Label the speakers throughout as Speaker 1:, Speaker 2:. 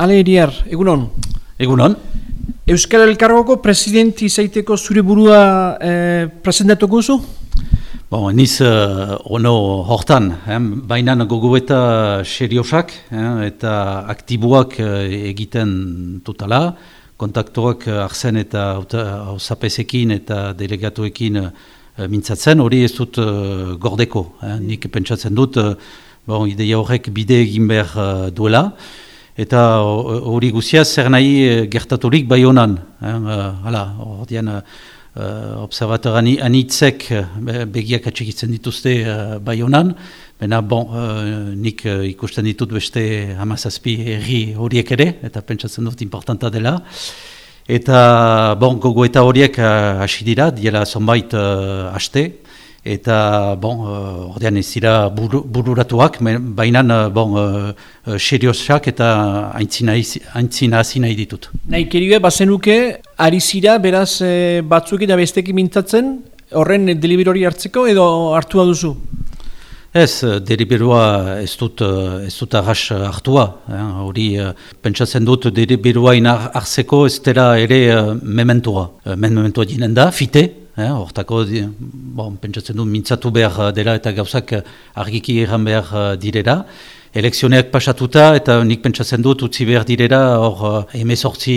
Speaker 1: Ale eriar, egunon.
Speaker 2: Egunon.
Speaker 1: Euskal Elkargoko presidenti izaiteko zure burua eh, presentatuko zu?
Speaker 2: Bon, niz uh, ono hortan, eh, baina gogo eta seriosak eh, eta aktiboak eh, egiten tutala, kontaktuak uh, arzen eta hausapezekin eta delegatuekin uh, mintzatzen, hori ez dut uh, gordeko. Eh, nik pentsatzen dut, uh, bon, ideia horrek bide egin behar uh, duela, eta hori guzia zer nahi eh, gertaturik bai honan. Eh? Hala, hor dian, uh, anitzek begiak atxikitzen dituzte uh, bai honan, Bena, bon, nik ikusten ditut beste hamazazpi erri horiek ere, eta pentsatzen dut importanta dela. Eta, bon, gogo eta horiek hasi dira, diela zonbait uh, haste, eta bon uh, ordean ez dira bururatuak baina uh, bon uh, seriosak eta aintzina aintzina nahi ditut
Speaker 1: nahi kerie bazenuke ari zira beraz e, batzuk eta bestekin mintzatzen horren deliberori hartzeko edo hartua duzu
Speaker 2: Ez, deliberua ez dut, ez dut arras hartua. Hori, eh, pentsatzen dut deliberua hartzeko ez dela ere mementua. Mementua dinen da, fite, Eh, hortako, bon, pentsatzen du, mintzatu behar dela eta gauzak argiki erran behar direra. Elekzioneak pasatuta eta nik pentsatzen dut utzi behar direra hor emezortzi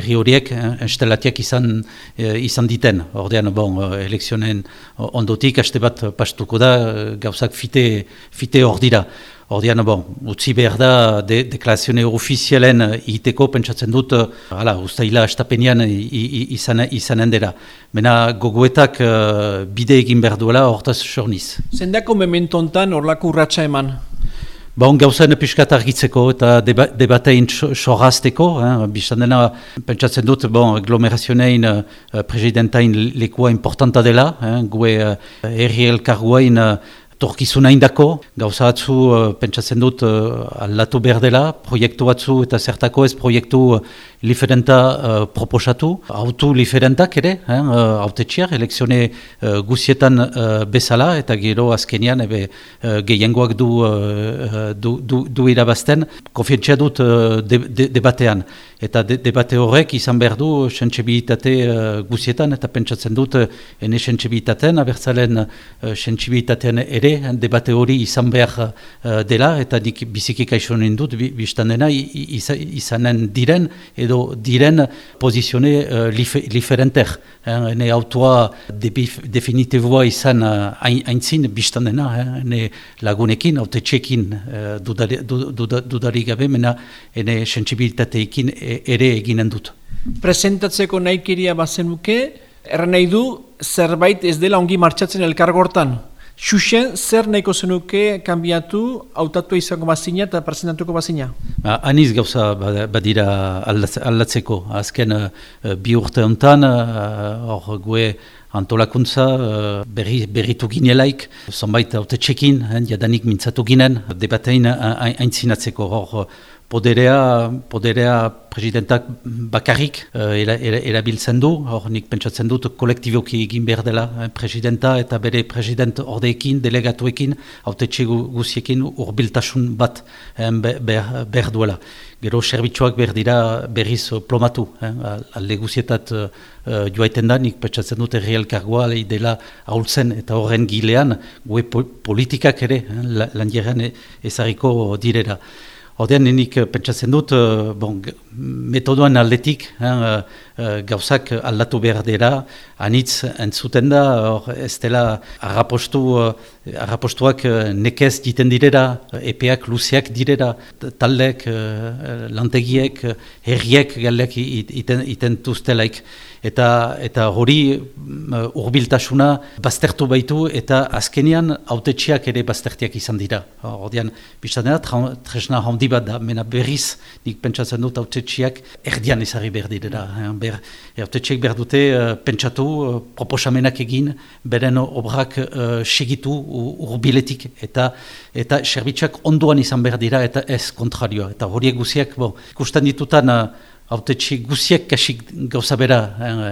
Speaker 2: erri horiek estelatiak izan, izan diten. Ordean, bon, elekzionen ondotik, haste bat pastuko da, gauzak fite, fite hor dira. Ordean, bon, utzi behar da de, deklarazione ofizialen egiteko pentsatzen dut, hala, ustaila estapenian izanen izan dela. Mena gogoetak uh, bide egin behar duela hortaz sorniz.
Speaker 1: Zendako memento hontan horlako urratsa eman?
Speaker 2: Ba, on gauzen piskat argitzeko eta deba, debatein sorrazteko. Eh? Bistan dena, pentsatzen dut, bon, aglomerazionein uh, presidentain lekua importanta dela. Eh? Gue uh, erri elkarguain uh, Torkizuna indako, gauza batzu uh, pentsatzen dut uh, aldatu behar dela, proiektu batzu eta zertako ez proiektu uh, liferenta uh, proposatu. Autu liferentak ere, eh, uh, autetxiar, elekzione uh, guzietan uh, bezala eta gero azkenian ebe uh, gehiengoak du, uh, du, du, du irabazten. Konfientzia dut uh, debatean eta debate horrek izan behar du sentsibilitate uh, guzietan eta pentsatzen dut uh, ene sentsibilitatean, abertzalen uh, sentsibilitatean ere ere debate hori izan behar uh, dela eta dik biziki kaixonen dut biztan dena izanen diren edo diren pozizione uh, lif, liferenter. Hene autua definitiboa izan uh, aintzin biztan dena, hene lagunekin, haute txekin uh, dudari, gabe, mena hene sensibilitateekin e, ere eginen dut.
Speaker 1: Presentatzeko nahi keria bazenuke, erren nahi du zerbait ez dela ongi martxatzen elkargortan? Xuxen, zer nahiko zenuke kanbiatu, hautatu izango bazina eta presentatuko bazina?
Speaker 2: Ba, aniz gauza badira aldatzeko. Azken uh, bi urte honetan, uh, hor gue antolakuntza berri, berritu ginelaik, zonbait haute txekin, jadanik mintzatu ginen, debatein aintzinatzeko hor poderea, poderea presidentak bakarrik uh, erabiltzen du, hor nik pentsatzen dut kolektiboki egin behar dela eh, presidenta eta bere president ordeekin, delegatuekin, haute guziekin urbiltasun bat eh, behar duela. Gero serbitxoak behar dira berriz plomatu, eh, alde guzietat uh, joaiten da, nik pentsatzen dut erreal kargoa dela haultzen eta horren gilean, gue politikak ere, eh, landieran ezariko direra. Ordean, nik eh, pentsatzen dut, bon, metodoan aldetik, uh, gauzak aldatu behar dira, anitz entzuten da, or, ez dela arrapostu, uh, arrapostuak nekez diten direra, epeak luzeak direra, taldek, lantegiek, herriek galek iten, iten tuztelaik eta eta hori uh, urbiltasuna baztertu baitu eta azkenian autetxiak ere baztertiak izan dira. Ordean, biztan dena, tresna handi bat da, mena berriz, nik pentsatzen dut autetxiak erdian ezari behar dira. Ber, autetxiak behar dute uh, pentsatu, uh, proposamenak egin, beren obrak uh, segitu urbiletik eta eta serbitxak onduan izan behar dira eta ez kontrarioa. Eta horiek guziak, ikusten ditutan, uh, autetxe guziek kasik gauza bera,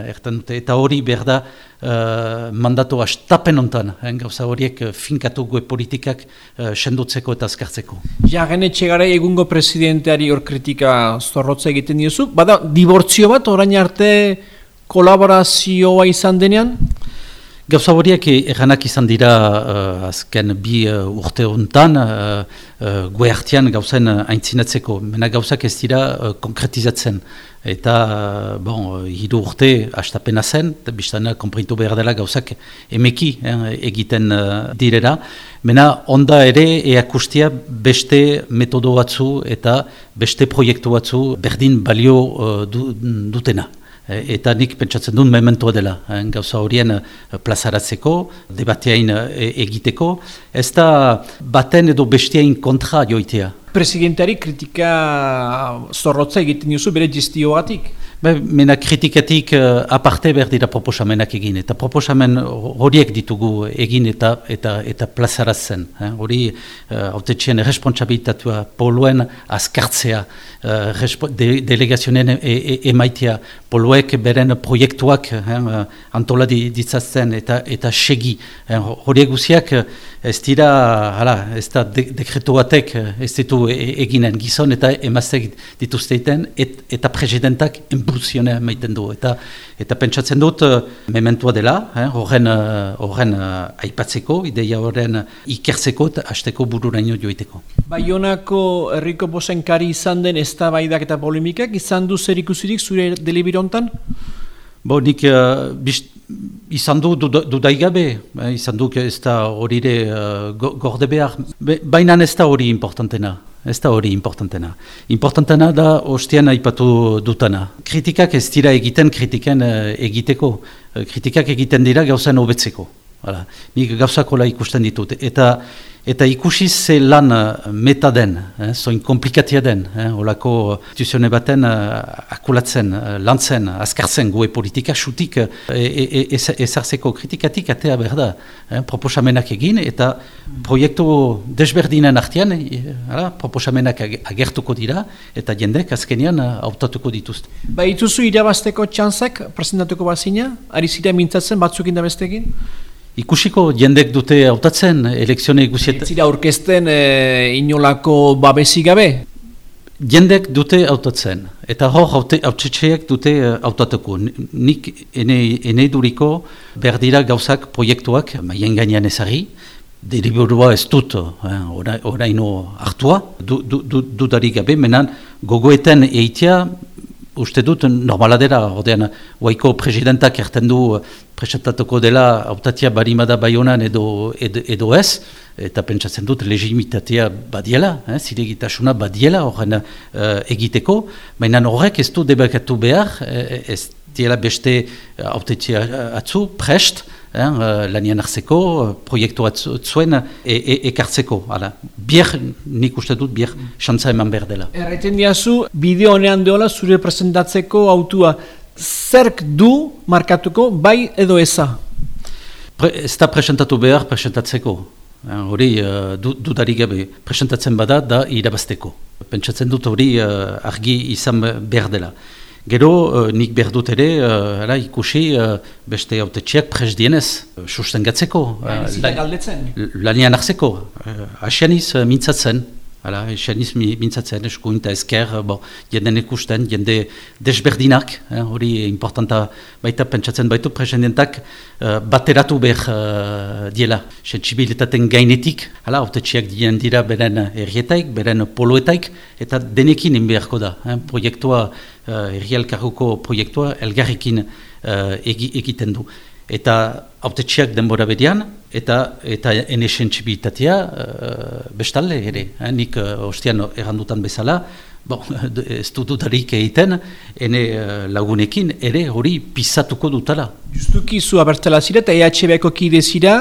Speaker 2: ertan dute, eta hori behar da uh, mandatu astapen ontan, gauza horiek finkatu gue politikak uh, sendutzeko eta azkartzeko.
Speaker 1: Ja, gene txegara egungo presidenteari hor kritika zorrotza egiten diozu, bada, dibortzio bat orain arte kolaborazioa izan denean?
Speaker 2: Gauza horiek eranak izan dira uh, azken bi uh, urte honetan, uh, uh, gue hartian gauzen uh, aintzinatzeko, mena gauzak ez dira uh, konkretizatzen. Eta, uh, bon, hiru urte astapena zen, eta biztana komprintu behar dela gauzak emeki egiten uh, direra. Mena, onda ere eakustia beste metodo batzu eta beste proiektu batzu berdin balio uh, du, dutena. Eh, eta nik pentsatzen duen mementoa dela, eh, gauza horien eh, plazaratzeko, debateain egiteko, ez da baten edo bestiain kontra joitea.
Speaker 1: Presidentari kritika zorrotza egiten duzu bere gestioatik?
Speaker 2: Mena kritiketik uh, aparte behar dira proposamenak egin, eta proposamen horiek ditugu egin eta eta eta plazaratzen. Eh? Hori uh, autetxean responsabilitatua poluen azkartzea, uh, de, delegazionen e, e, emaitea, poluek beren proiektuak eh, antola ditzatzen eta eta segi. Eh? Horiek guziak ez dira, hala, ez da de, dekretu batek ez ditu e, eginen gizon eta emaztek dituzteiten et, eta presidentak impulsionea maiten du. Eta, eta pentsatzen dut, uh, mementua dela, eh, horren, uh, horren uh, aipatzeko, ideia horren ikertzeko eta hasteko bururaino joiteko.
Speaker 1: Baionako herriko bosenkari izan den ez da baidak eta polemikak, izan du zer ikusirik zure delibirontan?
Speaker 2: Bo, nik uh, bist, izan du dudaigabe, du eh, izan du ez da hori uh, gorde behar, baina ez da hori importantena. Ez da hori importantena. Importantena da ostian aipatu dutana. Kritikak ez dira egiten kritiken uh, egiteko. Uh, kritikak egiten dira gauzan hobetzeko. Hala. Nik gauzakola ikusten ditut. Eta Eta ikusi ze lan eh, meta den, eh, zoin komplikatia den, eh, olako instituzione baten eh, akulatzen, eh, lantzen, azkartzen goe politika, xutik eh, e, e, ezartzeko kritikatik atea behar da, eh, proposamenak egin, eta proiektu desberdinen artian, eh, proposamenak agertuko dira, eta jendek azkenian hautatuko dituzte.
Speaker 1: Ba, ituzu irabazteko txantzak, presentatuko bazina, ari zira mintzatzen batzuk indabestekin?
Speaker 2: Ikusiko jendek dute hautatzen elekzione ikusiet...
Speaker 1: Ez zira orkesten e, inolako babesi gabe?
Speaker 2: Jendek dute hautatzen, eta hor hautsetxeak dute eh, hautatuko. Nik enei duriko behar dira gauzak proiektuak maien gainean ezari, deriburua ez dut eh, oraino hartua, dudarik du, du, gabe, menan gogoetan eitea uste dut normala dela, ordean, waiko presidentak erten du presentatuko dela autatia barimada baionan edo, edo, edo ez, eta pentsatzen dut legimitatea badiela, eh, ziregitasuna badiela horren uh, egiteko, baina horrek ez du debakatu behar, eh, ez diela beste autatia atzu, prest, eh, lanian hartzeko, proiektu zuen e, e, ekartzeko. Hala. Bier, nik uste dut, bier, xantza eman behar dela.
Speaker 1: Erraiten diazu, bideo honean deola zure presentatzeko autua, zerk du markatuko, bai edo eza?
Speaker 2: Pre, ez da presentatu behar presentatzeko. Hori, uh, dudarik gabe, presentatzen bada da irabazteko. Pentsatzen dut hori uh, argi izan behar dela. Gero, uh, nik behar dut ere, uh, ikusi uh, beste haute txeak pres dienez, uh, susten gatzeko.
Speaker 1: Uh, Zita galdetzen?
Speaker 2: Lanian arzeko, uh, asianiz uh, mintzatzen. Hala, eseniz mintzatzen eskuinta ezker, bo, jenden ikusten, jende desberdinak, eh, hori importanta baita pentsatzen baitu presidentak uh, bateratu behar uh, diela. Sensibilitaten gainetik, hala, autetxiak dien dira beren errietaik, beren poloetaik, eta denekin inbeharko da. Eh, proiektua, uh, errialkarruko proiektua, elgarrikin uh, egiten du eta autetxeak denbora bedian, eta eta ene sentsibilitatea uh, bestalde ere. Eh? Nik ostian errandutan bezala, bon, ez dut dutarik egiten, ene lagunekin ere hori pisatuko dutala.
Speaker 1: Justuki zu abertzela zira eta EHB-ko kide zira,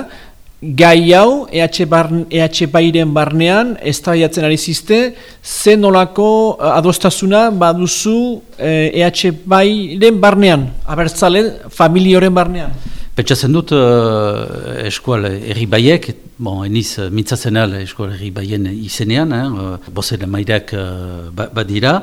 Speaker 1: gai hau EH, barn, EH bairen barnean, ez ari ziste, ze nolako adostasuna baduzu EH bairen barnean, abertzale familioren barnean.
Speaker 2: Pentsatzen dut uh, eskual erri baiek, bon, eniz uh, mintzatzen al eskual erri baien izenean, eh, bozera mairak uh, badira,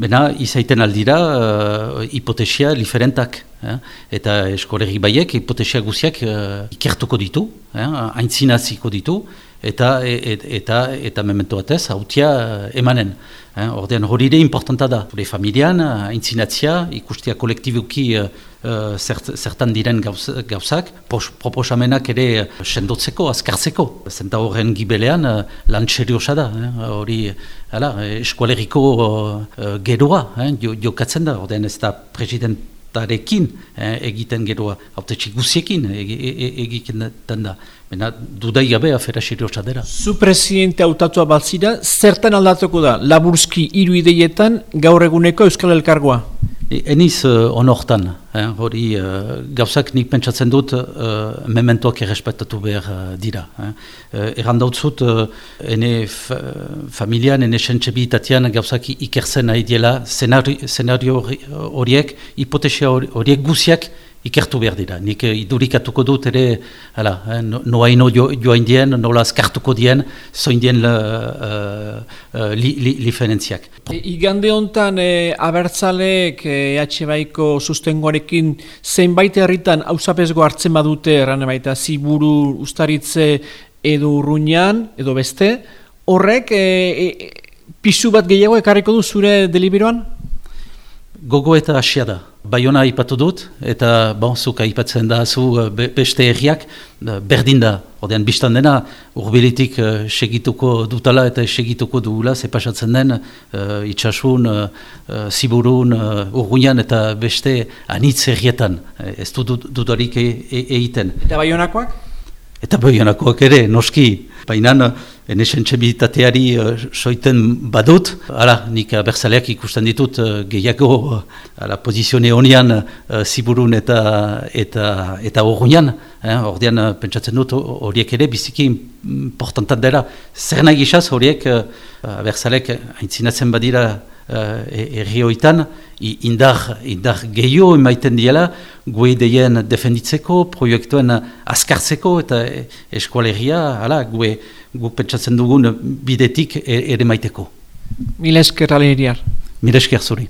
Speaker 2: Bena, izaiten aldira uh, hipotesia diferentak. Eh? Eta eskolegi baiek hipotesia guziak uh, ikertuko ditu, eh? aintzinaziko ditu, eta et, eta eta memento batez hautia emanen. Eh? Ordean hori ere importanta da. Gure familian, aintzinatzia, ikustia kolektibuki uh, zert, zertan diren gauz, gauzak, pos, proposamenak ere sendotzeko, azkartzeko. Zenta horren gibelean uh, lan seriosa da. Hori eh? eskualeriko uh, geroa eh? jokatzen da. Ordean ez da president eh, egiten geroa, haute txiguziekin e, e, e, egiten da. Bena, dudai gabe afera siriosa dira.
Speaker 1: Zu presidente autatua balzira, zertan aldatuko da, laburski hiru ideietan gaur eguneko Euskal Elkargoa?
Speaker 2: E, eniz uh, onortan, eh, hori uh, gauzak nik pentsatzen dut uh, mementoak errespetatu behar uh, dira. Eh. Uh, Erran dautzut, uh, ene familian, ene sentsebitatean gauzak ikertzen nahi diela, senario horiek, hipotesia horiek guziak ikertu behar dira. Nik uh, idurikatuko dut ere, hala, eh, noaino jo, joain dien, nola azkartuko dien, zoin dien uh, uh, li, li, diferentziak.
Speaker 1: E, igande honetan e, abertzalek EH Baiko sustengoarekin zeinbait herritan hausapezgo hartzen badute, erran baita ziburu ustaritze edo urruñan, edo beste, horrek e, e, pisu bat gehiago ekarriko du zure deliberoan?
Speaker 2: Gogo eta asia da. Baiona aipatu dut, eta bon, zuk aipatzen da zu eh, beste erriak, berdin da. Odean, biztan dena, urbilitik uh, segituko dutala eta segituko dugula, zepasatzen den, uh, itxasun, uh, ziburun, uh, urguian eta beste anitz errietan. Ez du dudarik e, e, egiten.
Speaker 1: Eta baionakoak?
Speaker 2: Eta baionakoak ere, noski. Baina, enesen txemitateari uh, soiten badut. Hala, nik berzaleak ikusten ditut uh, gehiago uh, ala, pozizione honian uh, ziburun eta eta eta horrean. Eh, ordean, pentsatzen dut horiek ere biziki importantat dela. Zer nahi horiek uh, berzaleak aintzinatzen badira uh, errioitan, indar, indar gehiago emaiten diela, gue ideien defenditzeko, proiektuen azkartzeko eta eskualeria, hala, gue, gu pentsatzen dugun bidetik e, ere maiteko.
Speaker 1: Mil esker aleriar.
Speaker 2: Mil esker zuri.